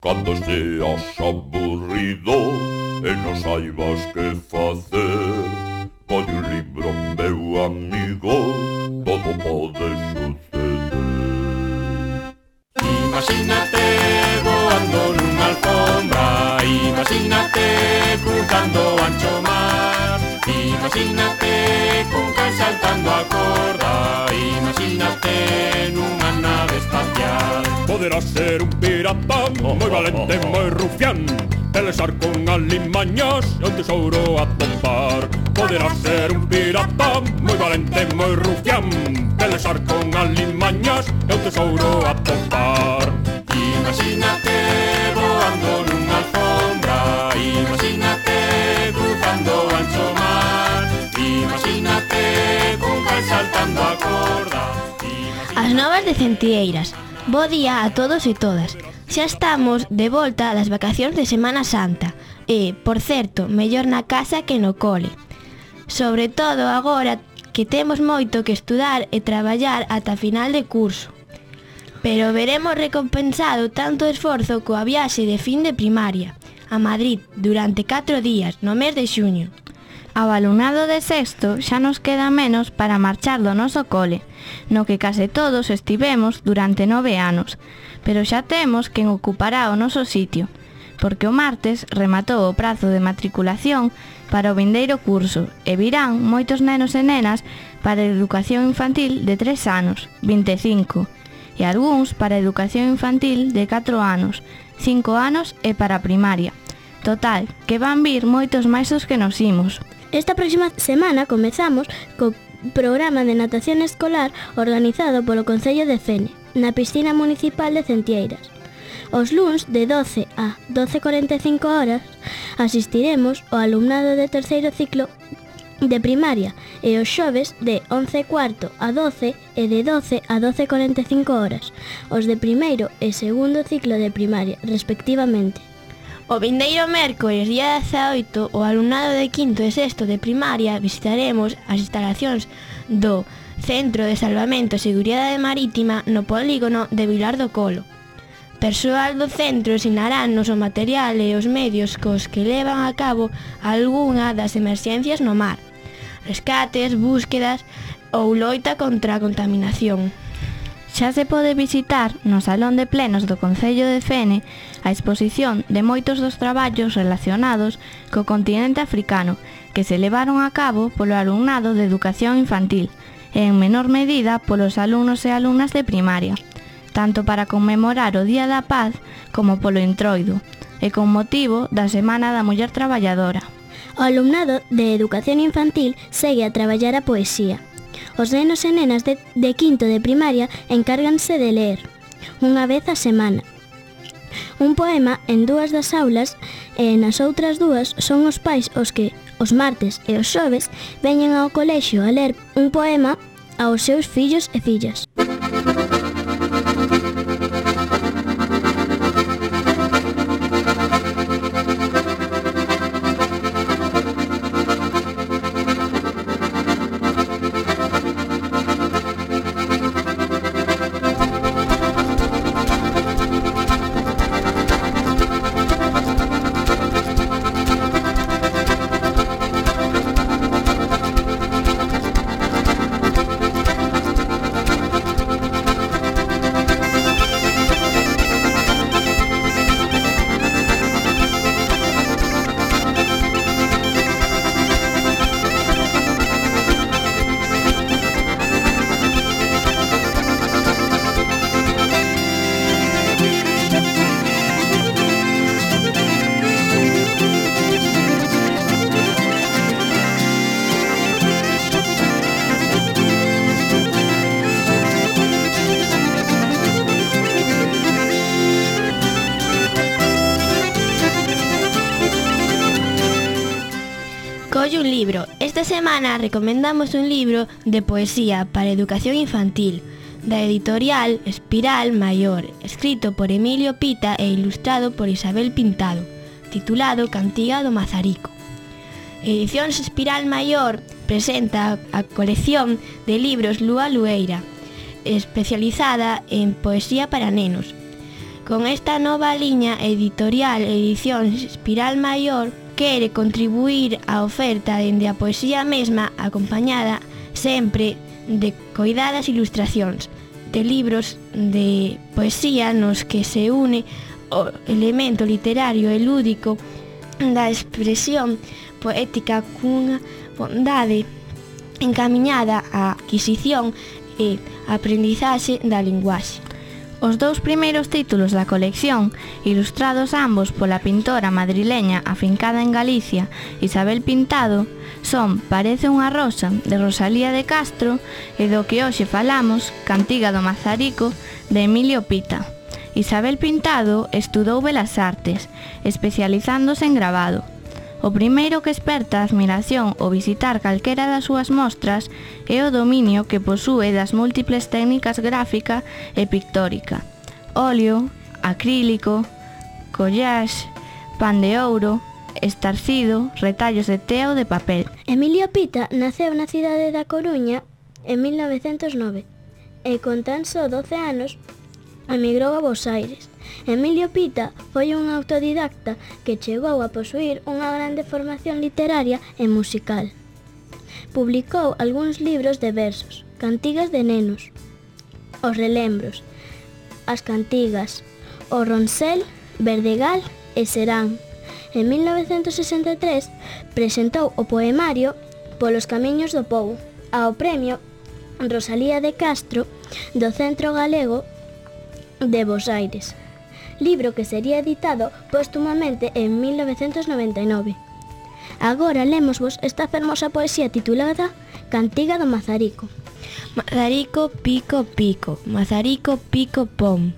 Cando seas aburrido e non saibas que facer Poñe un libro, meu amigo. para ser un pirata Muy valente, muy rufián. Pelesar con alimañas y un tesouro a topar Poderás ser un pirata Muy valente, muy rufián. Pelesar con alimañas e un tesouro a topar Imagínate voando nunha alfombra. Imagínate cruzando ancho mar. Imagínate con cal saltando a corda. As novas de Centeiras Bo día a todos e todas. Xa estamos de volta das vacacións de Semana Santa. E, por certo, mellor na casa que no cole. Sobre todo agora que temos moito que estudar e traballar ata final de curso. Pero veremos recompensado tanto esforzo coa viaxe de fin de primaria a Madrid durante 4 días no mes de xuño. Ao alumnado de sexto xa nos queda menos para marchar do noso cole, no que case todos estivemos durante nove anos, pero xa temos quen ocupará o noso sitio, porque o martes rematou o prazo de matriculación para o vindeiro curso e virán moitos nenos e nenas para a educación infantil de 3 anos, 25, e algúns para a educación infantil de 4 anos, 5 anos e para a primaria. Total, que van vir moitos máis os que nos imos. Esta próxima semana comezamos co programa de natación escolar organizado polo Concello de Fene, na piscina municipal de Centieiras. Os luns de 12 a 12.45 horas asistiremos o alumnado de terceiro ciclo de primaria e os xoves de 11 cuarto a 12 e de 12 a 12.45 horas, os de primeiro e segundo ciclo de primaria, respectivamente. O vindeiro mércores, día 18, o alumnado de quinto e sexto de primaria visitaremos as instalacións do Centro de Salvamento e Seguridade Marítima no polígono de Vilar do Colo. Persoal do centro sinarános o material e os medios cos que levan a cabo algunha das emerxencias no mar. Rescates, búsquedas ou loita contra a contaminación. Xa se pode visitar no Salón de Plenos do Concello de Fene a exposición de moitos dos traballos relacionados co continente africano que se levaron a cabo polo alumnado de educación infantil e en menor medida polos alumnos e alumnas de primaria, tanto para conmemorar o Día da Paz como polo introido e con motivo da Semana da Muller Traballadora. O alumnado de educación infantil segue a traballar a poesía, Os nenos e nenas de, de quinto de primaria encárganse de ler unha vez a semana. Un poema en dúas das aulas e nas outras dúas son os pais os que os martes e os xoves veñen ao colexio a ler un poema aos seus fillos e fillas. Esta semana recomendamos un libro de poesía para educación infantil, da editorial Espiral Mayor, escrito por Emilio Pita e ilustrado por Isabel Pintado, titulado Cantiga do Mazarico. Edicións Espiral Mayor presenta a colección de libros Lúa Lueira, especializada en poesía para nenos. Con esta nova liña editorial Edicións Espiral Mayor, quere contribuir á oferta dende a poesía mesma acompañada sempre de coidadas ilustracións, de libros de poesía nos que se une o elemento literario e lúdico da expresión poética cunha bondade encamiñada á adquisición e aprendizaxe da linguaxe. Os dous primeiros títulos da colección, ilustrados ambos pola pintora madrileña afincada en Galicia, Isabel Pintado, son Parece unha rosa, de Rosalía de Castro, e do que hoxe falamos, Cantiga do Mazarico, de Emilio Pita. Isabel Pintado estudou Belas Artes, especializándose en grabado. O primeiro que esperta a admiración ao visitar calquera das súas mostras é o dominio que posúe das múltiples técnicas gráfica e pictórica. Óleo, acrílico, collage, pan de ouro, estarcido, retallos de teo de papel. Emilio Pita naceu na cidade da Coruña en 1909 e con tan só 12 anos emigrou a Buenos Aires Emilio Pita foi un autodidacta que chegou a posuir unha grande formación literaria e musical. Publicou algúns libros de versos, cantigas de nenos, os relembros, as cantigas, o ronsel, Verdegal e Serán. En 1963 presentou o poemario Polos camiños do povo ao premio Rosalía de Castro do Centro Galego de Bos Aires libro que sería editado póstumamente en 1999. Agora lemosvos esta fermosa poesía titulada Cantiga do Mazarico. Mazarico pico pico, Mazarico pico pom.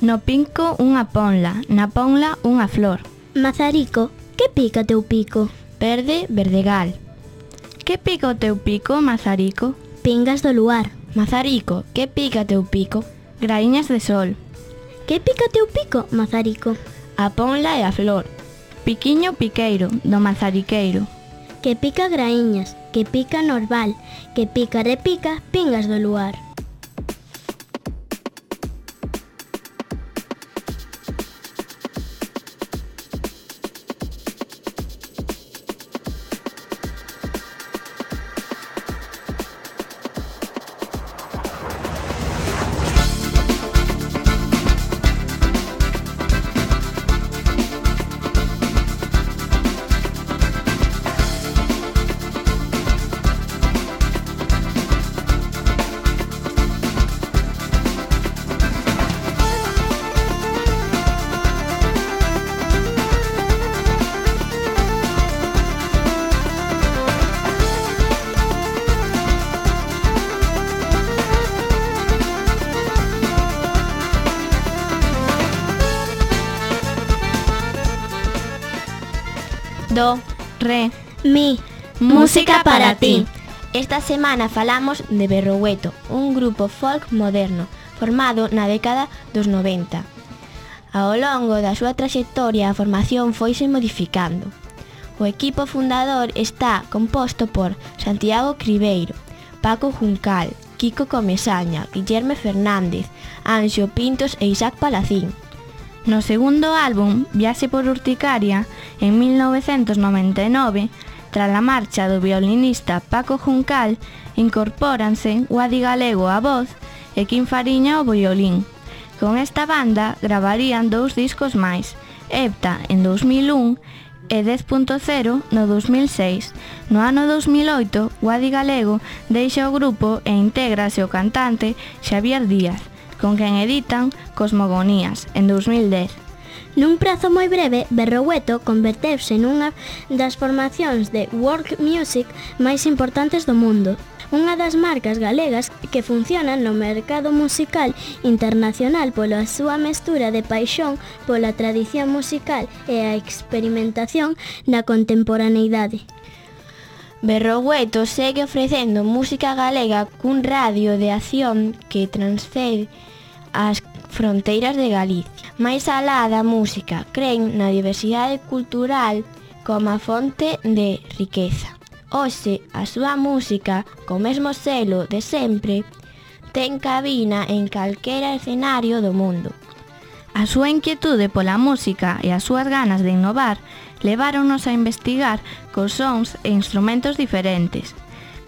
No pinco unha ponla, na ponla unha flor. Mazarico, que pica teu pico? Verde, verdegal. Que pica o teu pico, Mazarico? Pingas do luar. Mazarico, que pica teu pico? Graíñas de sol. Que pícate o pico, mazarico? A ponla e a flor. Piquiño piqueiro, do mazariqueiro. Que pica graíñas, que pica norval, que pica repica, pingas do luar. do, re, mi. Música para ti. Esta semana falamos de Berrogueto, un grupo folk moderno formado na década dos 90. Ao longo da súa traxectoria a formación foise modificando. O equipo fundador está composto por Santiago Cribeiro, Paco Juncal, Kiko Comesaña, Guillerme Fernández, Anxo Pintos e Isaac Palacín. No segundo álbum, Viaxe por Urticaria, en 1999, tras a marcha do violinista Paco Juncal, incorpóranse Guadi Galego a voz e Kim Fariña ao violín. Con esta banda gravarían dous discos máis, Epta en 2001 e 10.0 no 2006. No ano 2008, Guadi Galego deixa o grupo e intégrase o cantante Xavier Díaz, con quen editan Cosmogonías, en 2010. Nun prazo moi breve, Berrogueto converteuse nunha das formacións de world music máis importantes do mundo unha das marcas galegas que funcionan no mercado musical internacional pola súa mestura de paixón pola tradición musical e a experimentación na contemporaneidade. Berrogueto segue ofrecendo música galega cun radio de acción que transcede as fronteiras de Galicia. Máis alá da música, creen na diversidade cultural como a fonte de riqueza. Hoxe, a súa música, co mesmo selo de sempre, ten cabina en calquera escenario do mundo. A súa inquietude pola música e as súas ganas de innovar leváronos a investigar cos sons e instrumentos diferentes.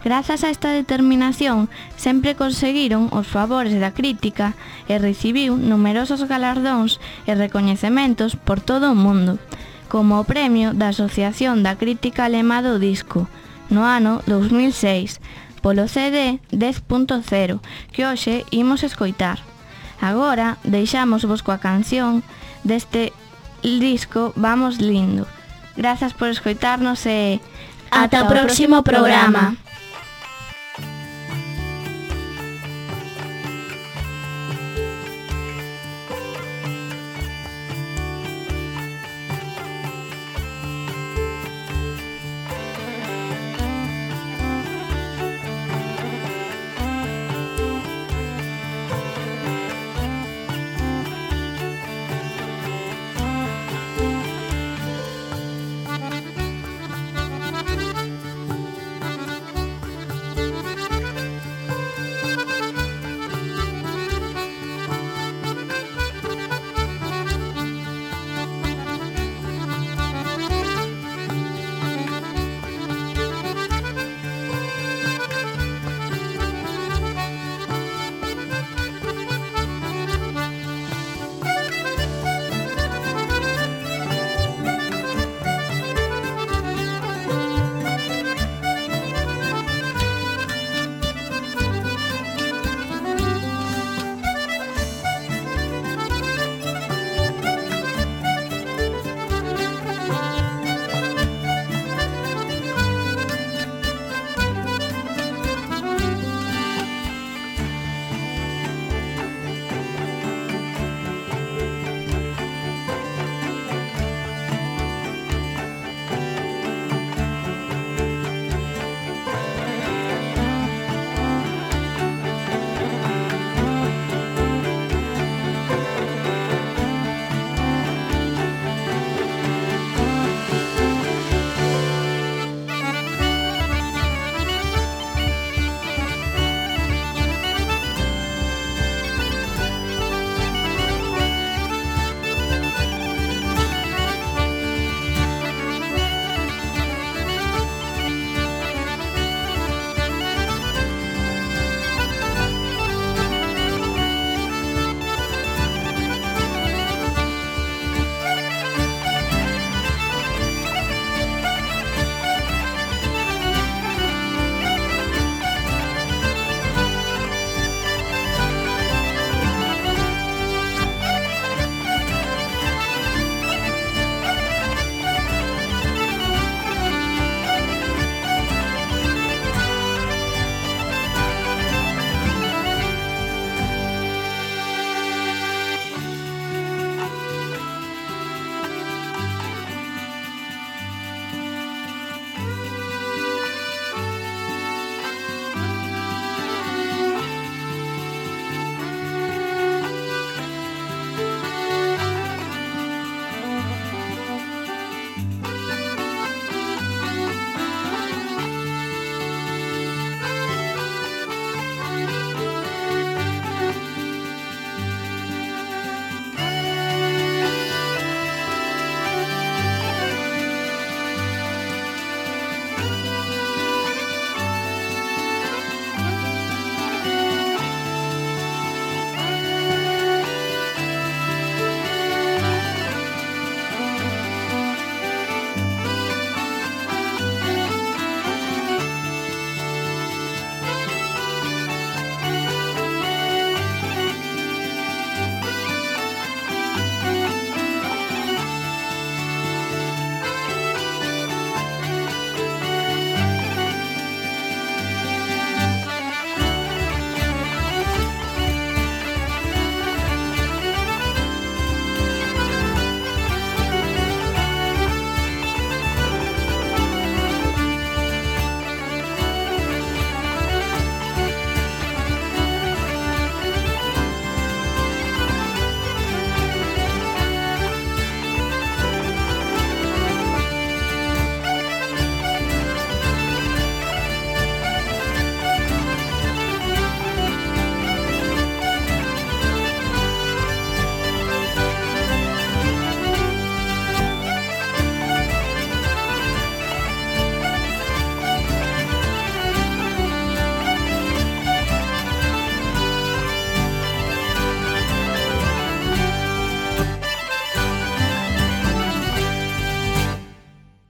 Grazas a esta determinación, sempre conseguiron os favores da crítica e recibiu numerosos galardóns e recoñecementos por todo o mundo, como o premio da Asociación da Crítica Alemá do Disco, no ano 2006, polo CD 10.0, que hoxe imos escoitar. Agora deixamos vos coa canción deste disco Vamos Lindo, Grazas por escoitarnos e Ata o próximo programa.